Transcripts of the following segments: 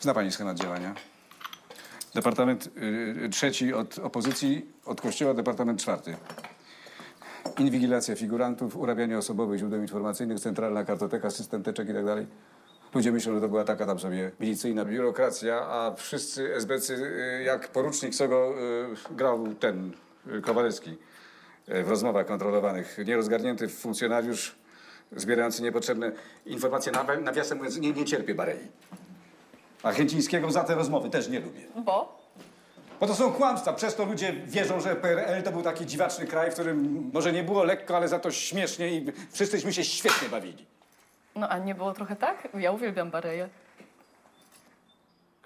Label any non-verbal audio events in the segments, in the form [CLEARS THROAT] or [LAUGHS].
Zna pani schemat działania? Departament y, trzeci od opozycji, od kościoła, departament czwarty. Inwigilacja figurantów, urabianie osobowych źródeł informacyjnych, centralna kartoteka, system teczek i tak dalej. Ludzie myślą, że to była taka tam sobie milicyjna biurokracja, a wszyscy SBC, y, jak porucznik Sogo y, grał ten y, Kowalewski y, w rozmowach kontrolowanych. Nierozgarnięty funkcjonariusz zbierający niepotrzebne informacje, nawi- nawiasem mówiąc, nie, nie cierpię Barei. A Chęcińskiego za te rozmowy też nie lubię. Bo? Bo to są kłamstwa. Przez to ludzie wierzą, że PRL to był taki dziwaczny kraj, w którym może nie było lekko, ale za to śmiesznie i wszyscyśmy się świetnie bawili. No a nie było trochę tak? Ja uwielbiam Bareję.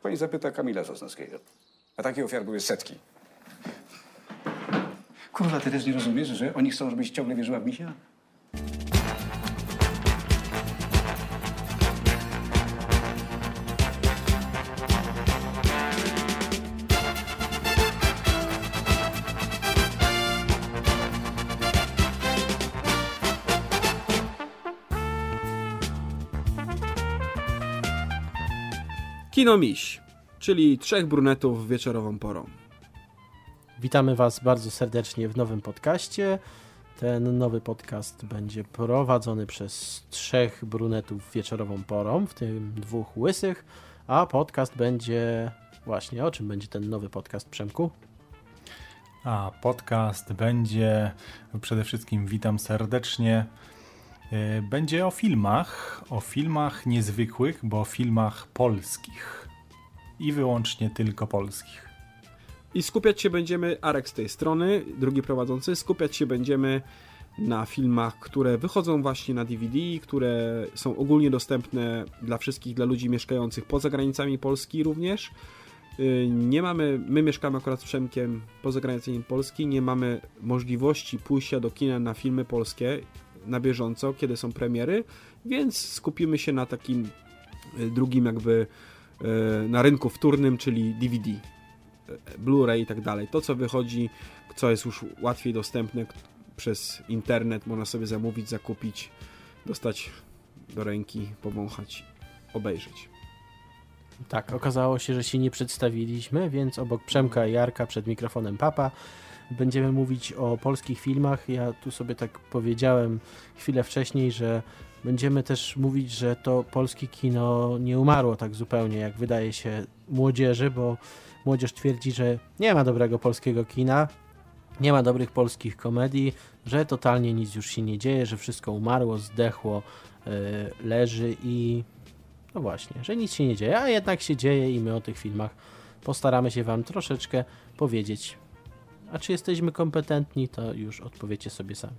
Pani zapyta Kamila Sosnowskiego. A takich ofiar były setki. Kurwa, ty też nie rozumiesz, że oni chcą, żebyś ciągle wierzyła w misia? Kino Miś, czyli trzech brunetów wieczorową porą. Witamy Was bardzo serdecznie w nowym podcaście. Ten nowy podcast będzie prowadzony przez trzech brunetów wieczorową porą, w tym dwóch łysych, a podcast będzie właśnie o czym będzie ten nowy podcast Przemku? A podcast będzie przede wszystkim witam serdecznie. E, Będzie o filmach, o filmach niezwykłych, bo o filmach polskich. I wyłącznie tylko polskich. I skupiać się będziemy, Arek z tej strony, drugi prowadzący, skupiać się będziemy na filmach, które wychodzą właśnie na DVD, które są ogólnie dostępne dla wszystkich, dla ludzi mieszkających poza granicami Polski również. Yy, Nie mamy, my mieszkamy akurat z Przemkiem poza granicami Polski, nie mamy możliwości pójścia do kina na filmy polskie na bieżąco, kiedy są premiery, więc skupimy się na takim y, drugim jakby y, na rynku wtórnym, czyli DVD. Blu-ray i tak dalej. To, co wychodzi, co jest już łatwiej dostępne przez internet, można sobie zamówić, zakupić, dostać do ręki, powąchać, obejrzeć. Tak, okazało się, że się nie przedstawiliśmy, więc obok Przemka i Jarka przed mikrofonem Papa będziemy mówić o polskich filmach. Ja tu sobie tak powiedziałem chwilę wcześniej, że będziemy też mówić, że to polskie kino nie umarło tak zupełnie, jak wydaje się młodzieży, bo młodzież twierdzi, że nie ma dobrego polskiego kina, nie ma dobrych polskich komedii, że totalnie nic już się nie dzieje, że wszystko umarło, zdechło, yy, leży i no właśnie, że nic się nie dzieje, a jednak się dzieje i my o tych filmach postaramy się Wam troszeczkę powiedzieć. A czy jesteśmy kompetentni, to już odpowiecie sobie sami.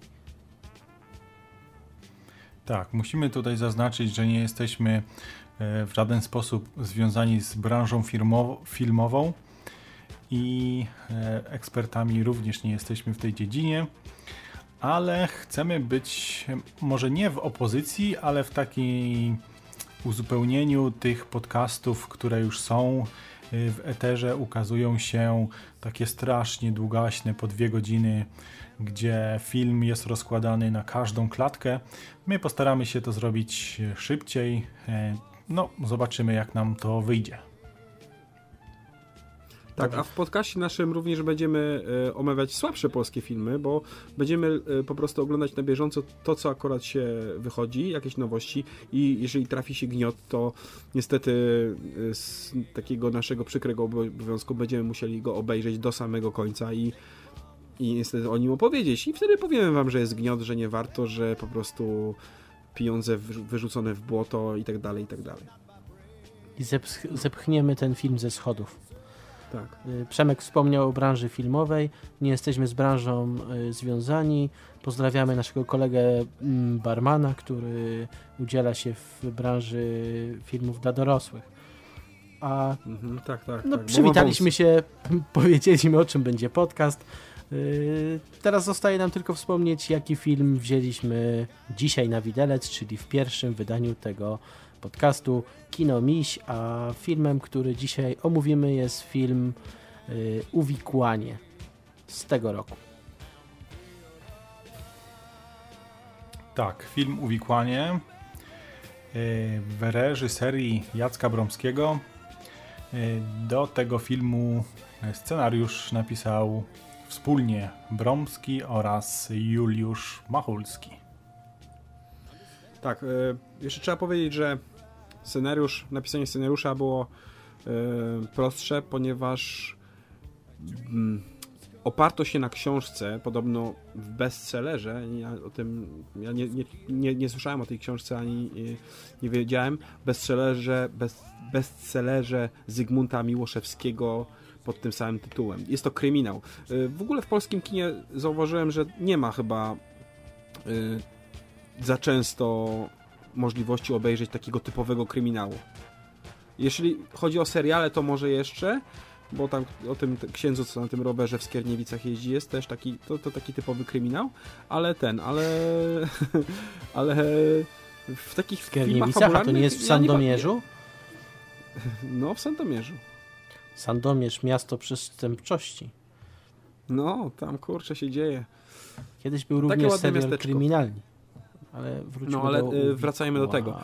Tak, musimy tutaj zaznaczyć, że nie jesteśmy e, w żaden sposób związani z branżą filmową i e, ekspertami również nie jesteśmy w tej dziedzinie, ale chcemy być e, może nie w opozycji, ale w takiej uzupełnieniu tych podcastów, które już są w eterze, ukazują się takie strasznie długaśne, po dwie godziny, gdzie film jest rozkładany na każdą klatkę. My postaramy się to zrobić szybciej. E, No, zobaczymy, jak nam to wyjdzie. Tak, a w podcaście naszym również będziemy e, omawiać słabsze polskie filmy, bo będziemy e, po prostu oglądać na bieżąco to, co akurat się wychodzi, jakieś nowości i jeżeli trafi się gniot, to niestety e, z takiego naszego przykrego obowiązku będziemy musieli go obejrzeć do samego końca i i niestety o nim opowiedzieć. I wtedy powiemy wam, że jest gniot, że nie warto, że po prostu pieniądze wyrzu- wyrzucone w błoto i tak dalej, i tak dalej. I zepch- zepchniemy ten film ze schodów. Tak. Y, Przemek wspomniał o branży filmowej. Nie jesteśmy z branżą y, związani. Pozdrawiamy naszego kolegę mm, barmana, który udziela się w branży filmów dla dorosłych. A Mhm, tak, tak. no, tak. przywitaliśmy się, [LAUGHS] powiedzieliśmy o czym będzie podcast. Yy, Teraz zostaje nam tylko wspomnieć, jaki film wzięliśmy dzisiaj na widelec, czyli w pierwszym wydaniu tego podcastu Kino Miś, a filmem, który dzisiaj omówimy jest film yy, Uwikłanie z tego roku. Tak, film Uwikłanie y, w reżyserii Jacka Bromskiego. Do tego filmu scenariusz napisał wspólnie Bromski oraz Juliusz Machulski. Tak, e, jeszcze trzeba powiedzieć, że scenariusz, napisanie scenariusza było e, prostsze, ponieważ mm, oparto się na książce, podobno w bestsellerze, ja o tym, ja nie, nie, nie, nie słyszałem o tej książce, ani e, nie wiedziałem, bestsellerze, best, bestsellerze Zygmunta Miłoszewskiego pod tym samym tytułem. Jest to kryminał. E, W ogóle w polskim kinie zauważyłem, że nie ma chyba e, za często możliwości obejrzeć takiego typowego kryminału. Jeśli chodzi o seriale, to może jeszcze, bo tam o tym księdzu, co na tym rowerze w Skierniewicach jeździ, jest też taki, to, to taki typowy kryminał, ale ten, ale [LAUGHS] ale w takich Skierniewicach, a to nie jest w Sandomierzu? [LAUGHS] No, w Sandomierzu. Sandomierz, miasto przestępczości. No, tam kurczę się dzieje. Kiedyś był Takie również serial miasteczko. kryminalni. Ale wróćmy No, ale, do y, wracajmy do tego.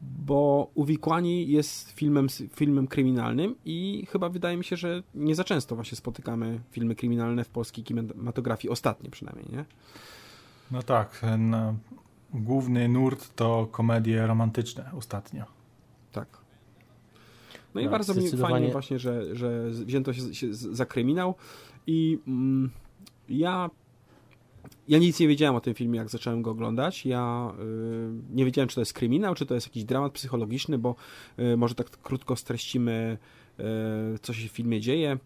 bo Uwikłani jest filmem, filmem kryminalnym i chyba wydaje mi się, że nie za często właśnie spotykamy filmy kryminalne w polskiej kinematografii, ostatnie przynajmniej, nie? No tak, ten e, główny nurt to komedie romantyczne ostatnio. Tak. No i Tak, bardzo mi fajnie właśnie, że, że wzięto się, się za kryminał i mm, ja ja nic nie wiedziałem o tym filmie, jak zacząłem go oglądać. Ja y, nie wiedziałem, czy to jest kryminał, czy to jest jakiś dramat psychologiczny, bo y, może tak krótko streścimy, y, co się w filmie dzieje.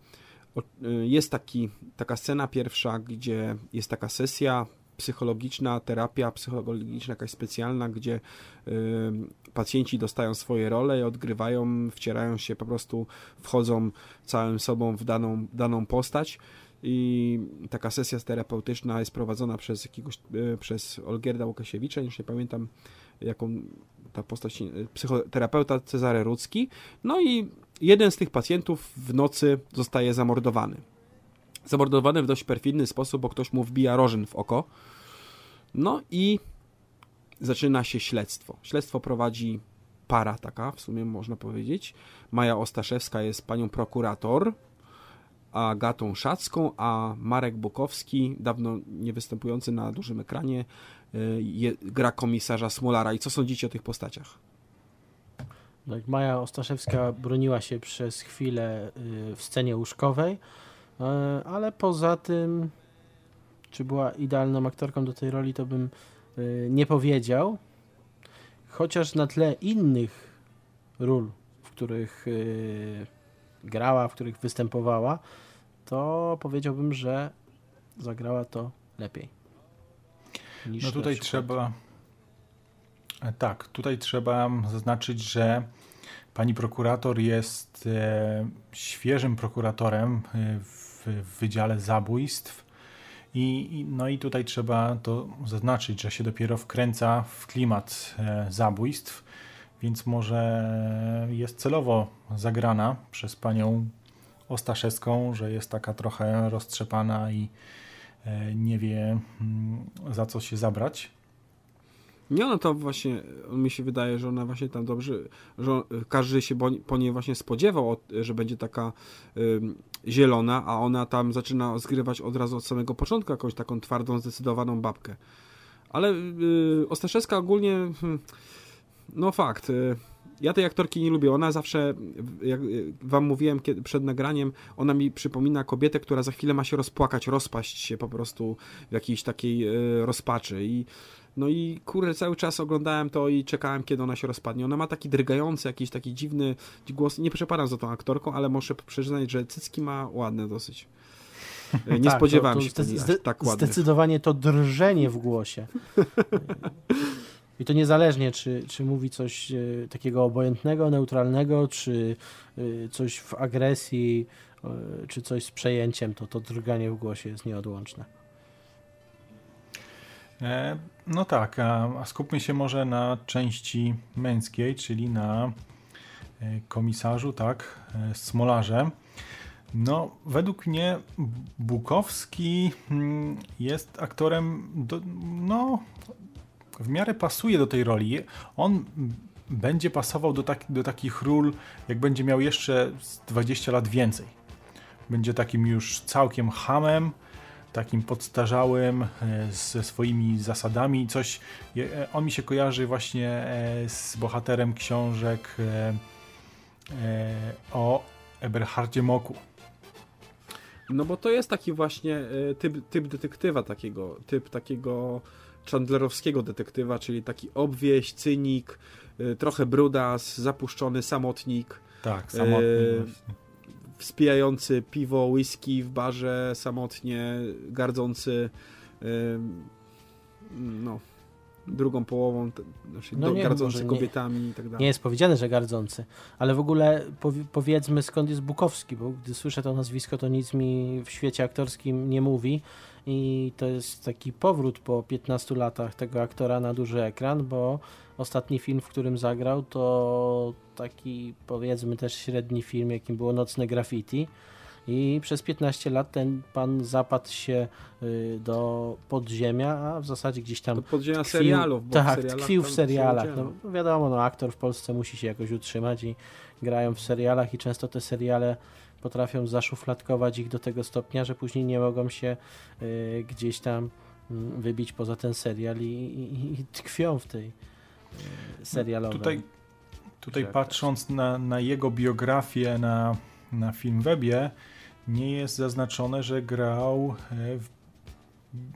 O, y, jest taki, taka scena pierwsza, gdzie jest taka sesja psychologiczna, terapia psychologiczna jakaś specjalna, gdzie y, pacjenci dostają swoje role i odgrywają, wcierają się, po prostu wchodzą całym sobą w daną, daną postać i taka sesja terapeutyczna jest prowadzona przez jakiegoś, e, przez Olgierda Łukasiewicza, już nie pamiętam jaką ta postać, e, psychoterapeuta Cezary Rudzki. No i jeden z tych pacjentów w nocy zostaje zamordowany. Zamordowany w dość perfidny sposób, bo ktoś mu wbija rożyn w oko. No i zaczyna się śledztwo. Śledztwo prowadzi para taka, w sumie można powiedzieć. Maja Ostaszewska jest panią prokurator, Agatą Szacką, a Marek Bukowski, dawno nie występujący na dużym ekranie, y, je, gra komisarza Smolara. I co sądzicie o tych postaciach? No, Maja Ostaszewska broniła się przez chwilę y, w scenie łóżkowej, y, ale poza tym, czy była idealną aktorką do tej roli, to bym nie powiedział. Chociaż na tle innych ról, w których grała, w których występowała, to powiedziałbym, że zagrała to lepiej. Niż No tutaj trzeba. Tak, tutaj trzeba zaznaczyć, że pani prokurator jest e, świeżym prokuratorem e, w, w Wydziale Zabójstw. I, i- no i tutaj trzeba to zaznaczyć, że się dopiero wkręca w klimat e, zabójstw, więc może jest celowo zagrana przez panią Ostaszewską, że jest taka trochę roztrzepana i e, nie wie mm, za co się zabrać. Nie, no to właśnie mi się wydaje, że ona właśnie tam dobrze, że każdy się po niej właśnie spodziewał, od- że będzie taka ym, zielona, a ona tam zaczyna zgrywać od razu od samego początku jakąś taką twardą, zdecydowaną babkę. Ale y, Ostaszewska ogólnie, hmm, no fakt, y, ja tej aktorki nie lubię. Ona zawsze, jak y, wam mówiłem kiedy, przed nagraniem, ona mi przypomina kobietę, która za chwilę ma się rozpłakać, rozpaść się po prostu w jakiejś takiej y, rozpaczy i no i kurde, cały czas oglądałem to i czekałem, kiedy ona się rozpadnie. Ona ma taki drgający, jakiś taki dziwny głos. Nie przepadam za tą aktorką, ale muszę przyznać, że cycki ma ładne dosyć. [LAUGHS] Nie Tak, spodziewałem to, to się zde- tak ładnych. Zdecydowanie to drżenie w głosie. [LAUGHS] I to niezależnie, czy, czy mówi coś e, takiego obojętnego, neutralnego, czy e, coś w agresji, e, czy coś z przejęciem, to to drganie w głosie jest nieodłączne. No tak, a, skupmy się może na części męskiej, czyli na komisarzu, tak, Smolarze. No, według mnie Bukowski mm, jest aktorem, do, no, w miarę pasuje do tej roli. On będzie pasował do, tak, do takich ról, jak będzie miał jeszcze z 20 lat więcej. Będzie takim już całkiem hamem, takim podstarzałym, e, ze swoimi zasadami. Coś, e, on mi się kojarzy właśnie e, z bohaterem książek o Eberhardzie Moku. No bo to jest taki właśnie typ, typ detektywa takiego, typ takiego Chandlerowskiego detektywa, czyli taki obwieś, cynik, e, trochę brudas, zapuszczony samotnik, Tak, samotny E, właśnie. wspijający piwo, whisky w barze samotnie, gardzący em, no, drugą połową, znaczy No nie, gardzący nie- kobietami i tak dalej. Nie jest powiedziane, że gardzący, ale w ogóle powi- powiedzmy skąd jest Bukowski, bo gdy słyszę to nazwisko, to nic mi w świecie aktorskim nie mówi i to jest taki powrót po 15 latach tego aktora na duży ekran, bo ostatni film, w którym zagrał, to taki powiedzmy też średni film, jakim było Nocne Graffiti. I przez 15 lat ten pan zapadł się y, do podziemia, a w zasadzie gdzieś tam Do podziemia tkwił- serialów. Bo tak, serialach tkwił w serialach. No, wiadomo, no, aktor w Polsce musi się jakoś utrzymać i grają w serialach i często te seriale potrafią zaszufladkować ich do tego stopnia, że później nie mogą się y, gdzieś tam mm, wybić poza ten serial i, i, i tkwią w tej y, serialowej. Tutaj, tutaj grze patrząc na, na jego biografię na, na Filmwebie, nie jest zaznaczone, że grał e, w,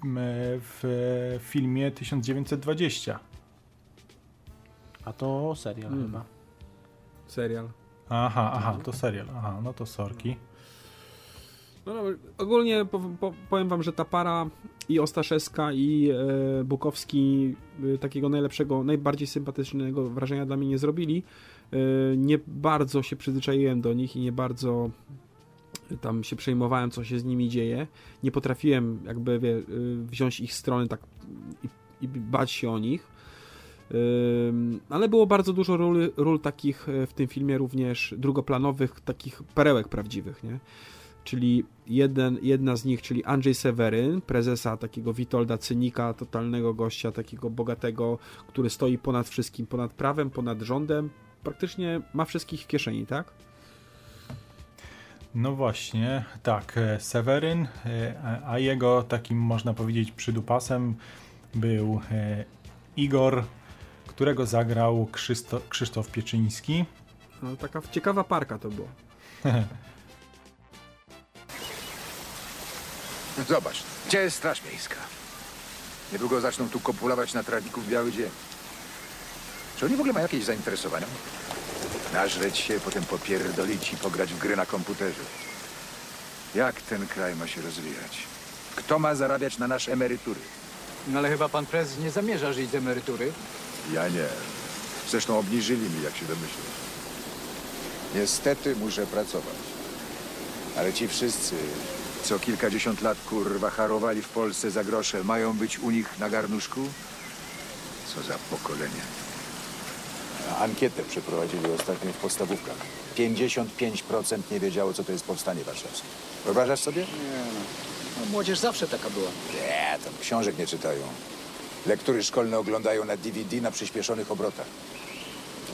m, w filmie 1920. A to serial Mm. chyba. Serial. Aha, aha, to serial. Aha, no to sorki. No, ogólnie po, po, powiem wam, że ta para i Ostaszewska i e, Bukowski e, takiego najlepszego, najbardziej sympatycznego wrażenia dla mnie nie zrobili. E, nie bardzo się przyzwyczaiłem do nich i nie bardzo tam się przejmowałem, co się z nimi dzieje. Nie potrafiłem jakby wie, e, wziąć ich strony tak i, i bać się o nich. Ale było bardzo dużo ról, ról takich e, w tym filmie również drugoplanowych, takich perełek prawdziwych, nie? czyli jeden, jedna z nich, czyli Andrzej Seweryn, prezesa takiego Witolda Cynika, totalnego gościa, takiego bogatego, który stoi ponad wszystkim, ponad prawem, ponad rządem, praktycznie ma wszystkich w kieszeni, tak? No właśnie, tak, e, Seweryn, e, a- jego takim można powiedzieć przydupasem był Igor, którego zagrał Krzysto, Krzysztof Pieczyński. No, taka ciekawa parka to było. [LAUGHS] Zobacz, gdzie jest Straż Miejska? Niedługo zaczną tu kopulować na trawniku w biały dzień. Czy oni w ogóle mają jakieś zainteresowania? Nażreć się, potem popierdolić i pograć w gry na komputerze. Jak ten kraj ma się rozwijać? Kto ma zarabiać na nasze emerytury? No ale chyba pan prezes nie zamierza żyć z emerytury. Ja nie. Zresztą obniżyli mi, jak się domyślisz. Niestety muszę pracować. Ale ci wszyscy, co kilkadziesiąt lat kurwa harowali w Polsce za grosze, mają być u nich na garnuszku? Co za pokolenie. Ankietę przeprowadzili ostatnio w podstawówkach. 55% nie wiedziało, co to jest powstanie warszawskie. Wyobrażasz sobie? No, młodzież zawsze taka była. Nie, tam książek nie czytają. Lektury szkolne oglądają na DVD na przyspieszonych obrotach.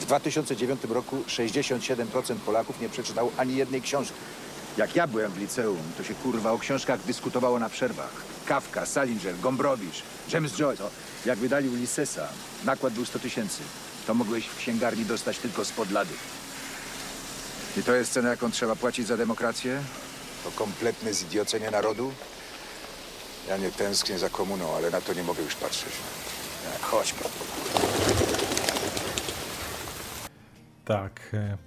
W 2009 roku 67% Polaków nie przeczytało ani jednej książki. Jak ja byłem w liceum, to się kurwa o książkach dyskutowało na przerwach. Kafka, Salinger, Gombrowicz, James Joyce. Jak wydali Ulyssesa, nakład był 100 tysięcy. To mogłeś w księgarni dostać tylko spod lady. I to jest cena, jaką trzeba płacić za demokrację? To kompletne zidiocenie narodu? Ja nie tęsknię za komuną, ale na to nie mogę już patrzeć. E, Chodźmy. Tak. e,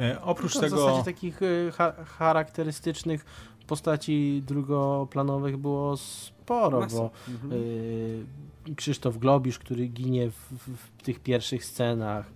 e, Oprócz No, tego... W zasadzie takich cha charakterystycznych postaci drugoplanowych było sporo, Masa. bo Mhm. y, Krzysztof Globisz, który ginie w, w, w tych pierwszych scenach,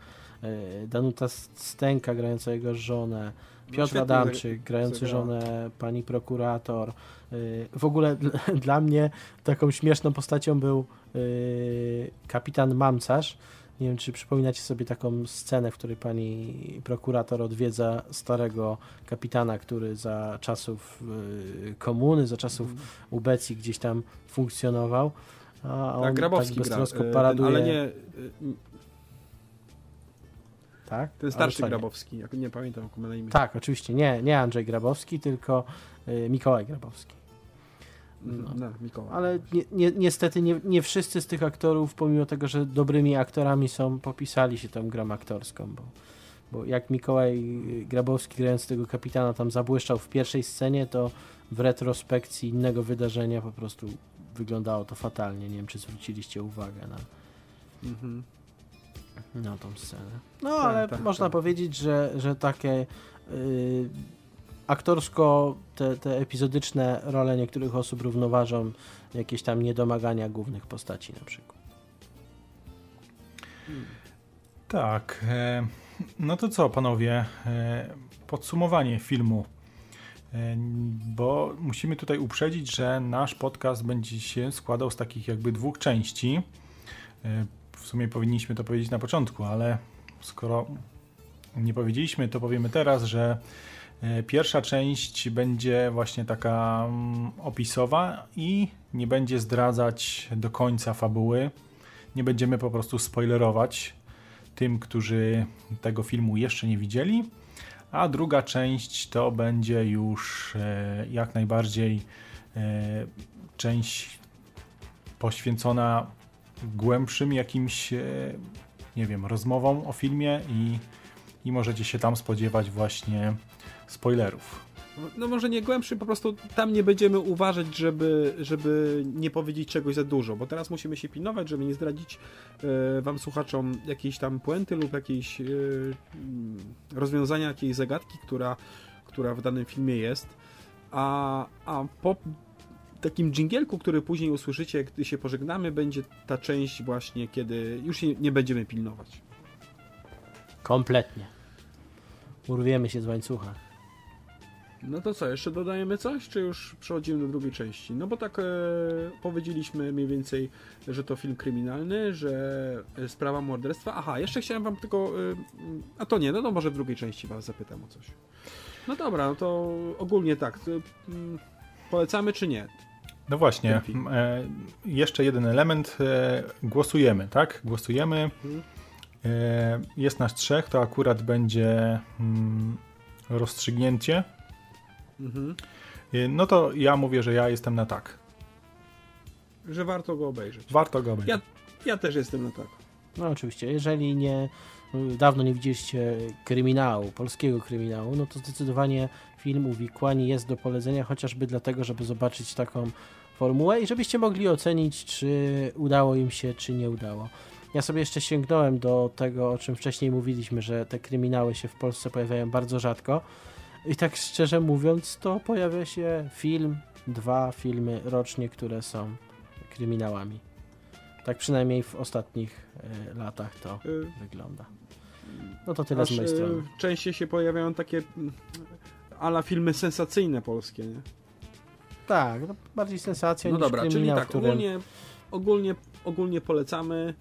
y, Danuta Stęka grająca jego żonę, Piotr Adamczyk grający żonę pani prokurator. Y, W ogóle [LAUGHS] dla, mnie taką śmieszną postacią był y, kapitan Mamcarz. Nie wiem, czy przypominacie sobie taką scenę, w której pani prokurator odwiedza starego kapitana, który za czasów y, komuny, za czasów ubecji gdzieś tam funkcjonował. A on tak, Grabowski tak gra, paraduje. ale nie... tak? Ten starszy? Grabowski, jak nie pamiętam jak na imię. Tak, oczywiście. Nie, nie Andrzej Grabowski, tylko y, Mikołaj Grabowski. No, no Mikołaj. Ale ni ni niestety nie, nie wszyscy z tych aktorów, pomimo tego, że dobrymi aktorami są, popisali się tą grą aktorską, bo, bo jak Mikołaj Grabowski grając tego kapitana tam zabłyszczał w pierwszej scenie, to w retrospekcji innego wydarzenia po prostu wyglądało to fatalnie. Nie wiem, czy zwróciliście uwagę na, Mhm. Na tą scenę. No, Tak, ale tak, można tak. powiedzieć, że, że takie y, aktorsko te, te epizodyczne role niektórych osób równoważą jakieś tam niedomagania głównych postaci na przykład. Tak. E, no to co, panowie? E, podsumowanie filmu. E, bo musimy tutaj uprzedzić, że nasz podcast będzie się składał z takich jakby dwóch części. W sumie powinniśmy to powiedzieć na początku, ale skoro nie powiedzieliśmy, to powiemy teraz, że e, pierwsza część będzie właśnie taka mm, opisowa i nie będzie zdradzać do końca fabuły. Nie będziemy po prostu spoilerować tym, którzy tego filmu jeszcze nie widzieli. A druga część to będzie już e, jak najbardziej e, część poświęcona głębszym jakimś, e, nie wiem, rozmowom o filmie i, i możecie się tam spodziewać właśnie spoilerów. No może nie głębszy, po prostu tam nie będziemy uważać, żeby, żeby nie powiedzieć czegoś za dużo, bo teraz musimy się pilnować, żeby nie zdradzić e, wam słuchaczom jakiejś tam puenty lub jakiejś mm, rozwiązania jakiejś zagadki, która, która w danym filmie jest. A, a po takim dżingielku, który później usłyszycie, gdy się pożegnamy, będzie ta część właśnie, kiedy już nie będziemy pilnować. Kompletnie. Urwiemy się z łańcucha. No to co, jeszcze dodajemy coś, czy już przechodzimy do drugiej części? No bo tak e, powiedzieliśmy mniej więcej, że to film kryminalny, że e, sprawa morderstwa. Aha, jeszcze chciałem wam tylko... E, a to nie, no to może w drugiej części was zapytam o coś. No dobra, no to ogólnie tak. To, mm, polecamy czy nie? No właśnie, e, jeszcze jeden element. E, głosujemy, tak? Głosujemy. Mhm. E, jest nas trzech, to akurat będzie mm, rozstrzygnięcie. Mhm. E, no to ja mówię, że ja jestem na tak. Że warto go obejrzeć. Warto go obejrzeć. Ja, ja też jestem na tak. No oczywiście, jeżeli nie dawno nie widzieliście kryminału, polskiego kryminału, no to zdecydowanie film Uwikłani jest do polecenia, chociażby dlatego, żeby zobaczyć taką formułę i żebyście mogli ocenić, czy udało im się, czy nie udało. Ja sobie jeszcze sięgnąłem do tego, o czym wcześniej mówiliśmy, że te kryminały się w Polsce pojawiają bardzo rzadko. I tak szczerze mówiąc, to pojawia się film, dwa filmy rocznie, które są kryminałami. Tak przynajmniej w ostatnich e, latach to Y, wygląda. No to tyle Aż, z mojej e, strony. częściej się pojawiają takie ala filmy sensacyjne polskie, nie? Tak, no bardziej sensacja No niż dobra, czyli tak, którym... ogólnie, ogólnie, ogólnie polecamy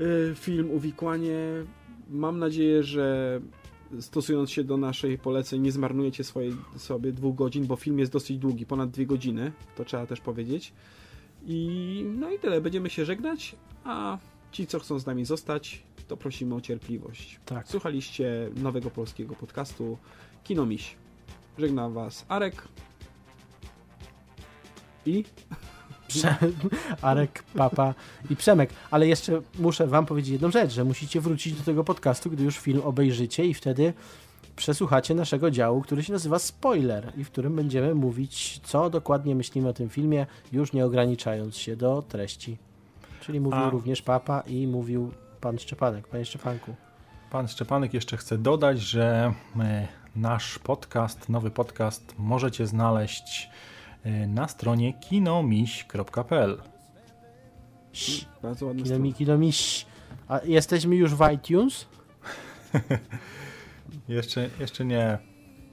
y, film Uwikłanie. Mam nadzieję, że stosując się do naszej poleceń nie zmarnujecie swojej, sobie dwóch godzin, bo film jest dosyć długi, ponad dwie godziny, to trzeba też powiedzieć. I no i tyle, będziemy się żegnać, a ci, co chcą z nami zostać, to prosimy o cierpliwość. Tak. Słuchaliście nowego polskiego podcastu Kino Miś. Żegnam Was Arek i Prze... Arek, Papa i Przemek. Ale jeszcze muszę wam powiedzieć jedną rzecz, że musicie wrócić do tego podcastu, gdy już film obejrzycie i wtedy przesłuchacie naszego działu, który się nazywa Spoiler i w którym będziemy mówić, co dokładnie myślimy o tym filmie, już nie ograniczając się do treści. Czyli mówił A. również Papa i mówił pan Szczepanek. Panie Szczepanku. Pan Szczepanek jeszcze chce dodać, że e, nasz podcast, nowy podcast możecie znaleźć e, na stronie kinomiś.pl. bardzo ładny Kilomi, kilomiś. A jesteśmy już w iTunes? [LAUGHS] Jeszcze, jeszcze nie.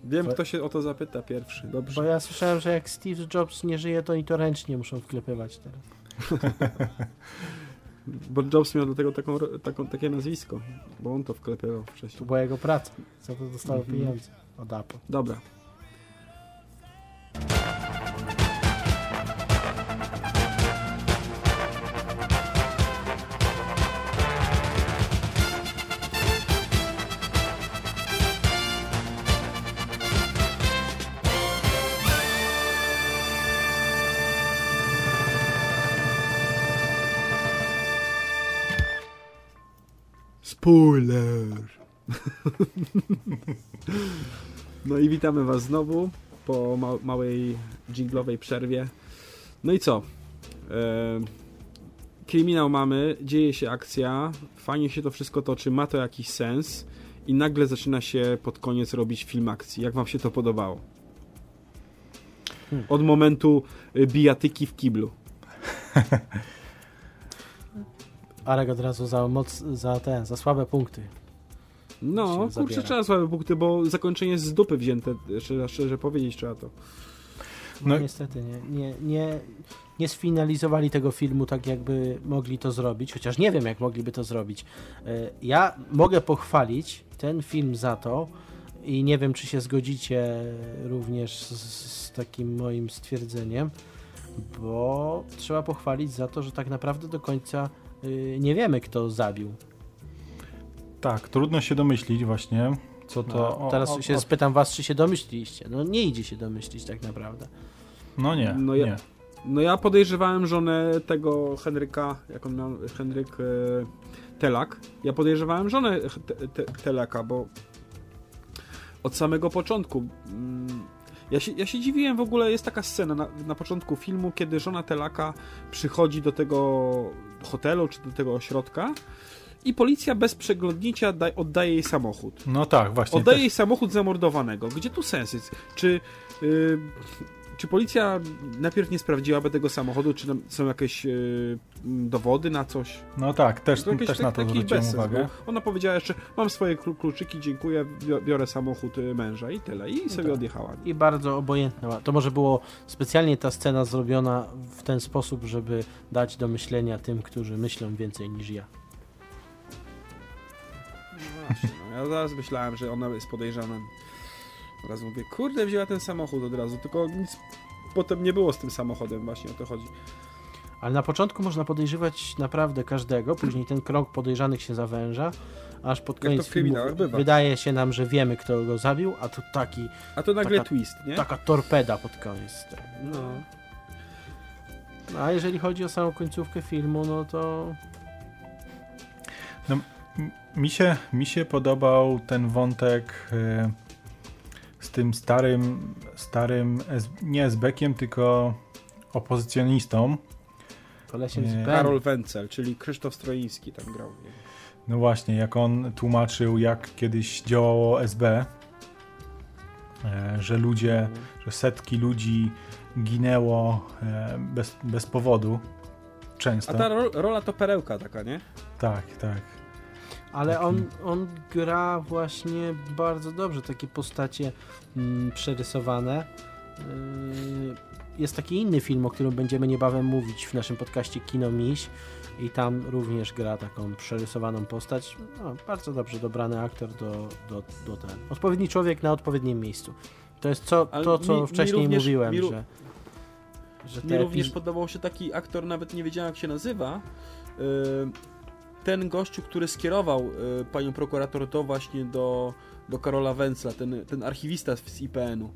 Wiem, kto się o to zapyta pierwszy. Bo Dobrze. ja słyszałem, że jak Steve Jobs nie żyje, to oni to ręcznie muszą wklepywać teraz. [LAUGHS] Bo Jobs miał do tego taką, taką, takie nazwisko, bo on to wklepywał To wcześniej. była jego praca. Za to dostało Mhm. pieniądze od Apple. Dobra. Spoiler! [LAUGHS] no i witamy Was znowu po ma małej dżinglowej przerwie. No i co? E kryminał mamy, dzieje się akcja, fajnie się to wszystko toczy, ma to jakiś sens i nagle zaczyna się pod koniec robić film akcji. Jak Wam się to podobało? Od momentu y, bijatyki w kiblu. [LAUGHS] Arek od razu za moc, za ten, za słabe punkty. No, kurczę, zabiera. trzeba słabe punkty, bo zakończenie jest z dupy wzięte, szczerze, szczerze powiedzieć trzeba to. No, No- niestety nie, nie, nie, nie sfinalizowali tego filmu tak, jakby mogli to zrobić, chociaż nie wiem, jak mogliby to zrobić. E, Ja mogę pochwalić ten film za to i nie wiem, czy się zgodzicie również z, z takim moim stwierdzeniem, bo trzeba pochwalić za to, że tak naprawdę do końca nie wiemy, kto zabił. Tak, trudno się domyślić właśnie, co to... No, o- teraz o- się o- spytam was, czy się domyśliliście. No nie idzie się domyślić tak naprawdę. No nie, No ja- nie. No ja podejrzewałem żonę tego Henryka, jak on miał, Henryk e, Telak. Ja podejrzewałem żonę te, te, Telaka, bo od samego początku. Mm, ja się, ja się dziwiłem w ogóle, jest taka scena na, na początku filmu, kiedy żona Telaka przychodzi do tego hotelu, czy do tego ośrodka i policja bez przeglądnięcia da, oddaje jej samochód. No tak, właśnie. Oddaje też- jej samochód zamordowanego. Gdzie tu sens jest? Czy, yy, czy policja najpierw nie sprawdziłaby tego samochodu, czy tam są jakieś yy, dowody na coś? No tak, też, też tak- na to taki zwróciłem bezsens, uwagę. Ona powiedziała jeszcze, mam swoje klu- kluczyki, dziękuję, bio- biorę samochód y, męża i tyle. I sobie tak. odjechała. I bardzo obojętna. To może było specjalnie ta scena zrobiona w ten sposób, żeby dać do myślenia tym, którzy myślą więcej niż ja. No właśnie, no. Ja zaraz myślałem, że ona jest podejrzana. Od razu mówię, kurde, wzięła ten samochód od razu, tylko nic potem nie było z tym samochodem, właśnie o to chodzi. Ale na początku można podejrzewać naprawdę każdego, później ten krąg podejrzanych się zawęża, aż pod koniec filmu wydaje się nam, że wiemy, kto go zabił, a tu taki, A to nagle Taka- twist, nie? taka torpeda pod koniec. No. No, a jeżeli chodzi o samą końcówkę filmu, no to M- Mi się, mi się podobał ten wątek e, z tym starym, starym S, nie SB-kiem, tylko opozycjonistą. kolesiem z. Karol Wencel, czyli Krzysztof Stroiński tam grał. No właśnie, jak on tłumaczył, jak kiedyś działało SB, e, że ludzie, że setki ludzi ginęło e, bez, bez powodu. Często. A ta ro rola to perełka taka, nie? Tak, tak. Ale on, on gra właśnie bardzo dobrze, takie postacie mm, przerysowane. Yy, jest taki inny film, o którym będziemy niebawem mówić w naszym podcaście Kino Miś i tam również gra taką przerysowaną postać. No, bardzo dobrze dobrany aktor do, do, do ten. Odpowiedni człowiek na odpowiednim miejscu. To jest co, Ale to, co mi- mi wcześniej również- mówiłem, mi że, że Mi te również epiz- podobał się taki aktor, nawet nie wiedziałem jak się nazywa. Yy, Ten gościu, który skierował yy, panią prokurator to właśnie do, do Karola Wencla, ten, ten archiwista z IPN-u.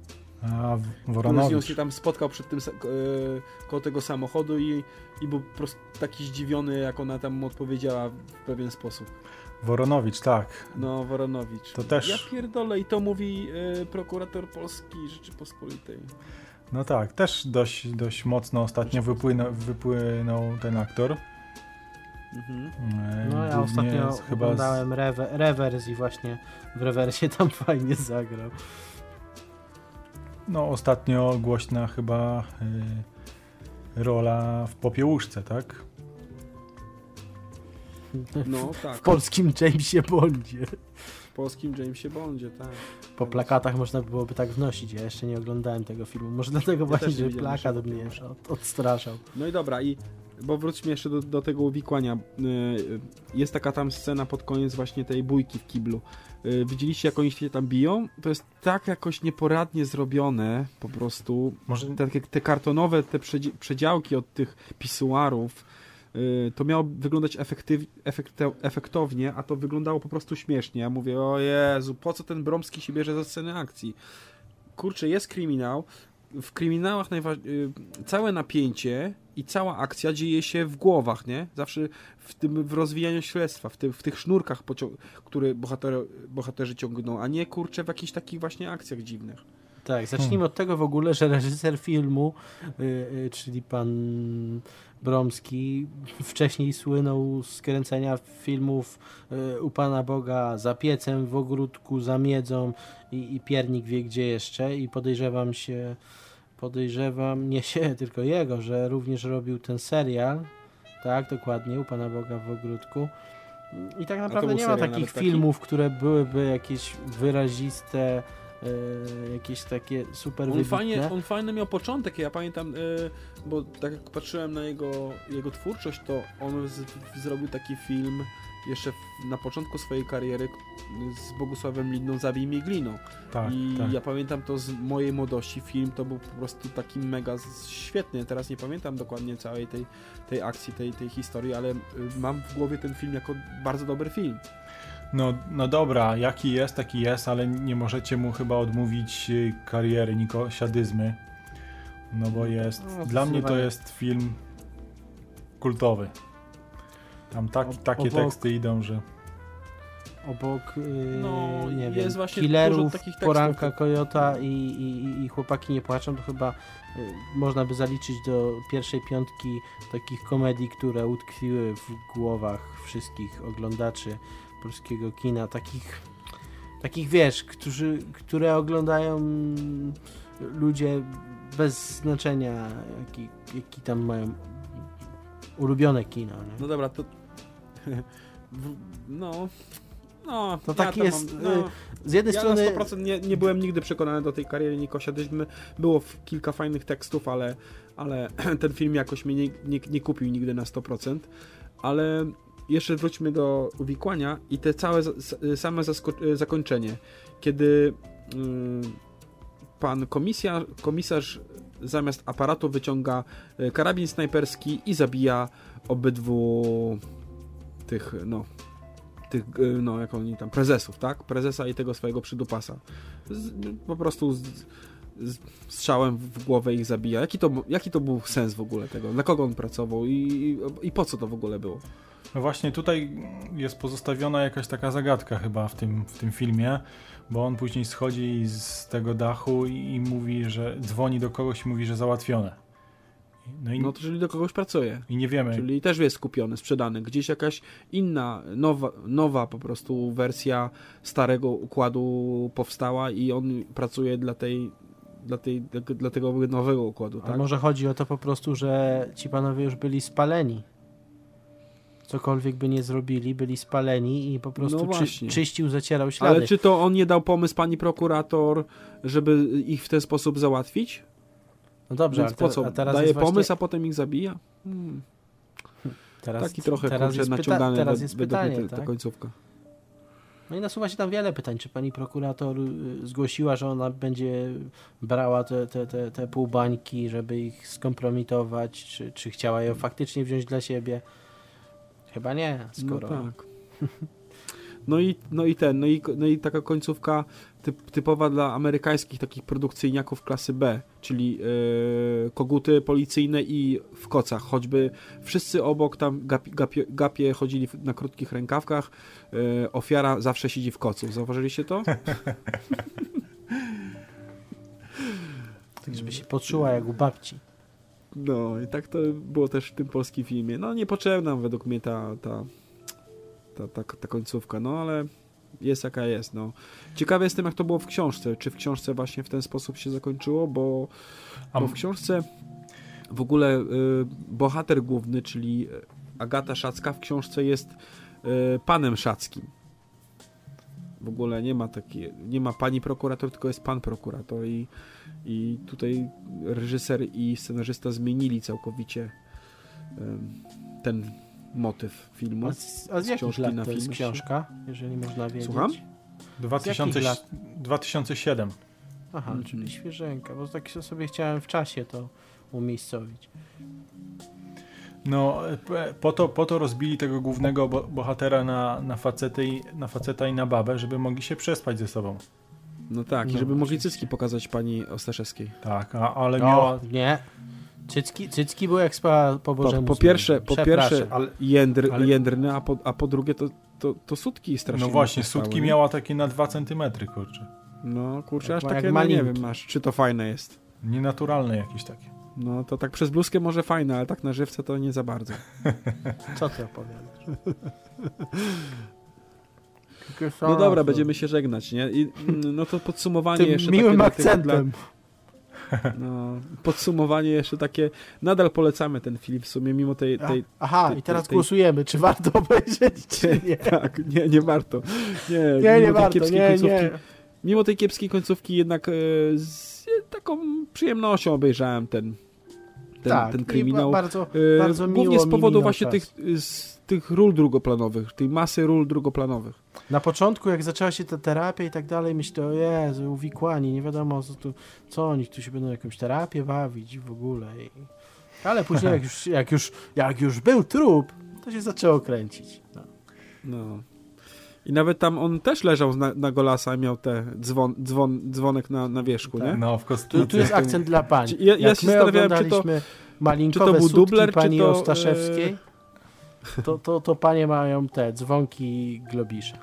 A Który z nią Woronowicz. się tam spotkał przed tym, yy, koło tego samochodu i, i był po prostu taki zdziwiony, jak ona tam mu odpowiedziała w pewien sposób. Woronowicz, tak. No, Woronowicz. To też- Ja pierdolę i to mówi yy, prokurator Polski Rzeczypospolitej. No tak, też dość, dość mocno ostatnio wypłynął, wypłynął ten aktor. Mhm. E, No ja ostatnio chyba oglądałem rewe, rewers i właśnie w rewersie tam [LAUGHS] fajnie zagrał. No ostatnio głośna chyba y, rola w Popiełuszce, tak? [LAUGHS] No, tak. W polskim Jamesie Bondzie. W polskim Jamesie Bondzie, tak. Po plakatach można byłoby tak wnosić. Ja jeszcze nie oglądałem tego filmu. Może dlatego właśnie, też nie że plakat mnie odstraszał. No i dobra, i bo wróćmy jeszcze do, do tego uwikłania. Yy, Jest taka tam scena pod koniec właśnie tej bójki w kiblu. Yy, Widzieliście, jak oni się tam biją? To jest tak jakoś nieporadnie zrobione, po prostu. Może Takie te kartonowe, te przedzi- przedziałki od tych pisuarów, to miało wyglądać efektyw, efekte, efektownie, a to wyglądało po prostu śmiesznie. Ja mówię, o Jezu, po co ten Bromski się bierze za scenę akcji? Kurczę, jest kryminał. W kryminałach najwa- yy, całe napięcie i cała akcja dzieje się w głowach, nie? Zawsze w tym w rozwijaniu śledztwa, w, tym, w tych sznurkach, które bohater, bohaterzy ciągną, a nie kurczę w jakichś takich właśnie akcjach dziwnych. Tak, zacznijmy od tego w ogóle, że reżyser filmu, y, y, czyli pan Bromski, wcześniej słynął z kręcenia filmów y, u Pana Boga za piecem, w ogródku, za miedzą i, i piernik wie gdzie jeszcze i podejrzewam się, podejrzewam nie się, [LAUGHS] tylko jego, że również robił ten serial, tak, dokładnie, u Pana Boga w ogródku. I tak naprawdę nie ma takich taki? filmów, które byłyby jakieś wyraziste, e, jakieś takie super On fajnie, on fajny miał początek, ja pamiętam, y, bo tak jak patrzyłem na jego, jego twórczość, to on z, zrobił taki film jeszcze na początku swojej kariery z Bogusławem Lidną Zabij mnie gliną. Tak, I tak. ja pamiętam to z mojej młodości, film to był po prostu taki mega świetny. Teraz nie pamiętam dokładnie całej tej, tej akcji, tej, tej historii, ale y, mam w głowie ten film jako bardzo dobry film. No, no dobra, jaki jest, taki jest, ale nie możecie mu chyba odmówić y, kariery Niko Siadyzmy. No bo jest. No, dla mnie to jest film kultowy. Tam tak, Ob- takie obok- teksty idą, że. Obok, yy, No, nie jest wiem, właśnie killerów, dużo takich tekstów. poranka Kojota i, i, i chłopaki nie płaczą, to chyba y, można by zaliczyć do pierwszej piątki takich komedii, które utkwiły w głowach wszystkich oglądaczy polskiego kina. Takich, takich wiesz, którzy, które oglądają ludzie bez znaczenia, jaki, jaki tam mają ulubione kino. Nie? No dobra, to... [LAUGHS] No... No, To ja taki jest, Mam, no, Z jednej ja strony... na 100% nie, nie byłem nigdy przekonany do tej kariery Nikosia Dyźmy. Było kilka fajnych tekstów, ale, ale [CLEARS THROAT] ten film jakoś mnie nie, nie, nie kupił nigdy na 100%. Ale jeszcze wróćmy do uwikłania i te całe s- same zasko- zakończenie. Kiedy pan komisarz, komisarz zamiast aparatu wyciąga e, karabin snajperski i zabija obydwu tych, no, tych, e, no, jak oni tam, prezesów, tak? Prezesa i tego swojego przydupasa. Z, po prostu z, z strzałem w głowę ich zabija. Jaki to, jaki to był sens w ogóle tego? Dla kogo on pracował i, i, i po co to w ogóle było? No właśnie tutaj jest pozostawiona jakaś taka zagadka chyba w tym, w tym filmie, bo on później schodzi z tego dachu i, mówi, że dzwoni do kogoś i mówi, że załatwione. No i, No to czyli do kogoś pracuje. i nie wiemy. Czyli też jest kupiony, sprzedany. Gdzieś jakaś inna, nowa, nowa po prostu wersja starego układu powstała i on pracuje dla tej, dla tej, dla tego nowego układu, A tak? może chodzi o to po prostu, że ci panowie już byli spaleni. Cokolwiek by nie zrobili, byli spaleni i po prostu No czy, czyścił, zacierał ślady. Ale czy to on nie dał pomysł pani prokurator, żeby ich w ten sposób załatwić? No dobrze, Więc po co? a teraz Daje jest właśnie- pomysł, a potem ich zabija? Hmm. teraz, Taki trochę teraz kurczę jest pyta- naciągany teraz jest pytanie, ta, ta tak? końcówka. No i nasuwa się tam wiele pytań. Czy pani prokurator y, zgłosiła, że ona będzie brała te, te, te, te półbańki, żeby ich skompromitować? Czy, czy chciała je faktycznie wziąć dla siebie? Chyba nie, skoro... No tak. No i, no i ten, no i, no i taka końcówka typ, typowa dla amerykańskich takich produkcyjniaków klasy B, czyli e, koguty policyjne i w kocach, choćby wszyscy obok tam gapi, gapie, gapie chodzili w- na krótkich rękawkach, e, ofiara zawsze siedzi w kocu. Zauważyliście to? [LAUGHS] Tak, żeby się poczuła jak u babci. No i tak to było też w tym polskim filmie. No niepotrzebna według mnie ta, ta, ta, ta, ta końcówka, no ale jest jaka jest, no. Ciekawy jestem jak to było w książce, czy w książce właśnie w ten sposób się zakończyło, bo, bo w książce w ogóle y, bohater główny, czyli Agata Szacka w książce jest y, panem Szackim. W ogóle nie ma takiej, nie ma pani prokurator, tylko jest pan prokurator i, i tutaj reżyser i scenarzysta zmienili całkowicie ten motyw filmu. A z, a z Z jakich książki lat na to jest książka, jeżeli można wiedzieć? Słucham? 2000, lat? 2007. Aha, Mhm. czyli świeżenka, bo tak sobie chciałem w czasie to umiejscowić. No, p- po to, po to rozbili tego głównego bo bohatera na, na, facetę i, na faceta i na babę, żeby mogli się przespać ze sobą. No tak, i No, żeby mogli cycki pokazać pani Ostaszewskiej. Tak, a, ale No, miała, nie, Cycki, cycki były jak spała po Po, Bożemu po Słowu. pierwsze, po pierwsze Ale- jędr, ale- jędrny, a po, a po drugie to, to, to sutki strasznie. No właśnie, sutki nie? miała takie na 2 cm, kurczę. No kurczę, Jak aż takie, jak no nie wiem, masz, czy to fajne jest. Nienaturalne jakieś takie. No to tak przez bluzkę może fajne, ale tak na żywce to nie za bardzo. Co ty opowiadasz? No dobra, będziemy się żegnać, nie? I, mm, no to podsumowanie Tym jeszcze miłym takie akcentem. Dla, no, podsumowanie jeszcze takie, nadal polecamy ten film w sumie, mimo tej... tej Aha, tej- i teraz tej- głosujemy, czy warto [LAUGHS] obejrzeć, czy nie. tak, nie, nie warto. Nie, Nie, mimo nie tej warto, kiepskiej nie, końcówki, nie. Mimo tej kiepskiej końcówki jednak e, z taką przyjemnością obejrzałem ten, ten, tak, ten kryminał. ba- bardzo, E, bardzo miło Głównie z powodu właśnie czas. tych, z tych ról drugoplanowych, tej masy ról drugoplanowych. Na początku, jak zaczęła się ta terapia i tak dalej, myślę, o Jezu, uwikłani, nie wiadomo co, tu, co oni tu się będą jakąś terapię bawić w ogóle. I... Ale później, jak [LAUGHS] już, jak, już, jak już był trup, to się zaczęło kręcić. No. No. I nawet tam on też leżał na, na golasa i miał te dzwon, dzwon, dzwonek na, na wierzchu, nie? No, w kostce. Tu, tu jest akcent dla pań. Ja- ja jak się my zastanawiałem, czy to- czy to był dubler, czy pani to, Ostaszewskiej, to, to, to panie mają te dzwonki globisza.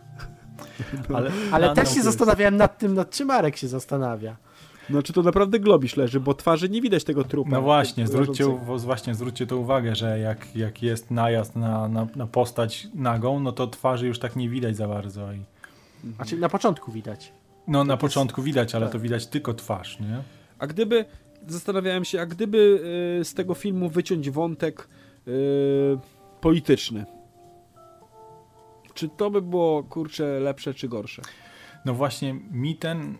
[LAUGHS] Ale, Ale też się zastanawiałem nad tym, nad czym Marek się zastanawia. No czy to naprawdę globisz leży, bo twarzy nie widać tego trupa. No właśnie, zwróćcie, właśnie zwróćcie to uwagę, że jak, jak jest najazd na, na, na postać nagą, no to twarzy już tak nie widać za bardzo. I, Znaczy na początku widać. no na początku widać, ale tak. to widać tylko twarz, nie? A gdyby, zastanawiałem się, a gdyby y, z tego filmu wyciąć wątek y, polityczny, czy to by było, kurczę, lepsze czy gorsze? No właśnie mi ten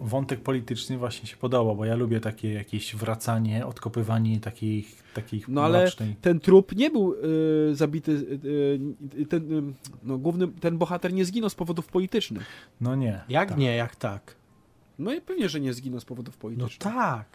wątek polityczny właśnie się podoba, bo ja lubię takie jakieś wracanie, odkopywanie takich, takich No ale mrocznej... ten trup nie był y, zabity, y, y, ten, y, no, główny, ten bohater nie zginął z powodów politycznych. No nie. Jak tak. nie, jak tak? No i pewnie, że nie zginął z powodów No politycznych. tak.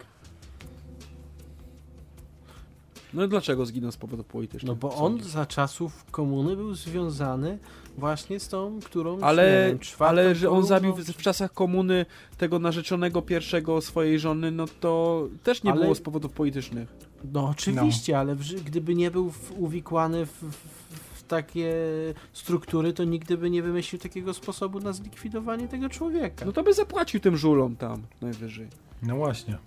No i dlaczego zginął z powodów politycznych? No bo on za czasów komuny był związany właśnie z tą, którą... Ale, wiem, ale że on zabił w, w czasach komuny tego narzeczonego pierwszego swojej żony, no to też nie Ale- było z powodów politycznych. No oczywiście, ale w, ży- gdyby nie był w, uwikłany w, w, w takie struktury, to nigdy by nie wymyślił takiego sposobu na zlikwidowanie tego człowieka. No to by zapłacił tym żulom tam najwyżej. No właśnie.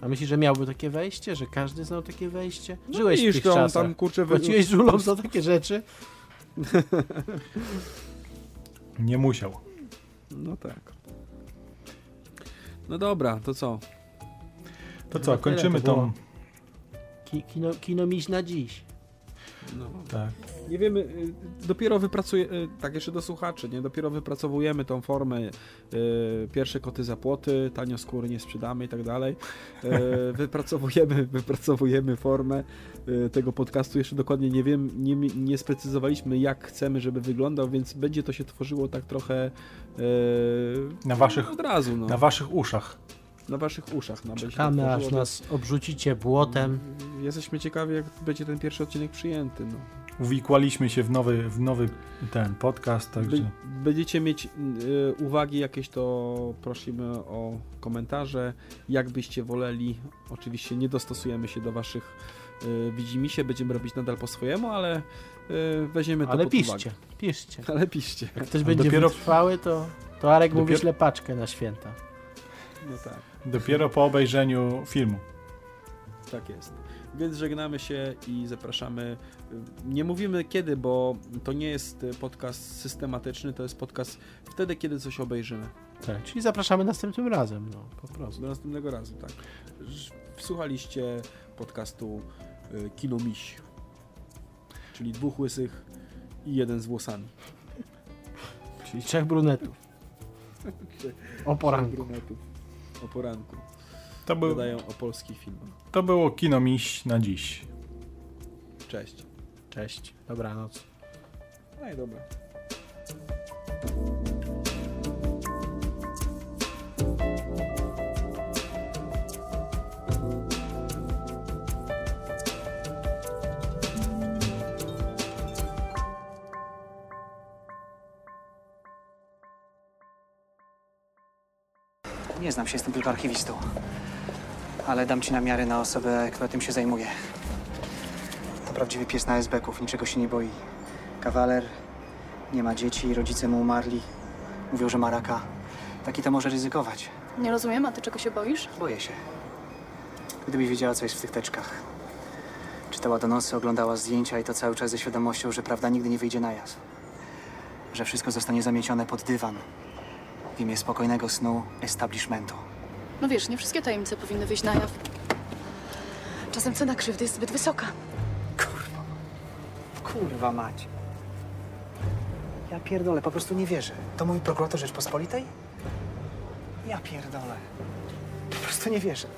A myślisz, że miałby takie wejście? Że każdy znał takie wejście? No Żyłeś w tych czasach. tam kurczę. Płaciłeś żulom za takie rzeczy? [LAUGHS] Nie musiał. No tak. No dobra, to co? To No co, tyle kończymy to tą... kino, kino miś na dziś. No. Tak. Nie wiemy, y, dopiero wypracujemy, tak jeszcze do słuchaczy, nie? Dopiero wypracowujemy tą formę, y, pierwsze koty za płoty, tanio skóry nie sprzedamy i tak dalej. Y, [LAUGHS] wypracowujemy, wypracowujemy formę y, tego podcastu, jeszcze dokładnie nie wiem, nie, nie sprecyzowaliśmy jak chcemy, żeby wyglądał, więc będzie to się tworzyło tak trochę y, Na waszych- od razu, no. Na waszych uszach. Na waszych uszach. No, się Czekamy to aż nas obrzucicie błotem. Jesteśmy ciekawi, jak będzie ten pierwszy odcinek przyjęty. No. Uwikłaliśmy się w nowy, w nowy ten podcast, także... By, będziecie mieć y, uwagi jakieś, to prosimy o komentarze. Jak byście woleli, oczywiście nie dostosujemy się do waszych y, widzimisię, będziemy robić nadal po swojemu, ale y, weźmiemy to Ale pod piszcie, uwagę. piszcie. [LAUGHS] Ale piszcie. Jak ktoś będzie dopiero- wytrwały, to, to Arek Dopiero- wyśle paczkę na święta. No tak, Dopiero po obejrzeniu filmu. tak jest. Więc żegnamy się i zapraszamy. Nie mówimy kiedy, bo to nie jest podcast systematyczny, to jest podcast wtedy, kiedy coś obejrzymy. Tak, czyli zapraszamy następnym razem, no po prostu. Do następnego razu, tak. Słuchaliście podcastu y, Kino Miś, czyli dwóch łysych i jeden z włosami. Czyli trzech brunetów. [LAUGHS] O poranku. Brunetów. O poranku. To, był, Gadają o polskich filmach. to było Kino Miś na dziś. Cześć. Cześć, dobranoc. No i dobra. Nie znam się, jestem tylko archiwistą. ale dam ci na miarę na osobę, która tym się zajmuje. To prawdziwy pies na SB-ków, niczego się nie boi. Kawaler, nie ma dzieci, rodzice mu umarli. Mówią, że ma raka. Taki to może ryzykować. Nie rozumiem, a ty czego się boisz? Boję się. Gdybyś wiedziała, co jest w tych teczkach. Czytała donosy, oglądała zdjęcia i to cały czas ze świadomością, że prawda nigdy nie wyjdzie na jaw. Że wszystko zostanie zamiecione pod dywan w imię spokojnego snu establishmentu. No wiesz, nie wszystkie tajemnice powinny wyjść na jaw. Czasem cena krzywdy jest zbyt wysoka. Kurwa mać. Ja pierdolę, po prostu nie wierzę. To mówi prokurator Rzeczpospolitej? Ja pierdolę. Po prostu nie wierzę.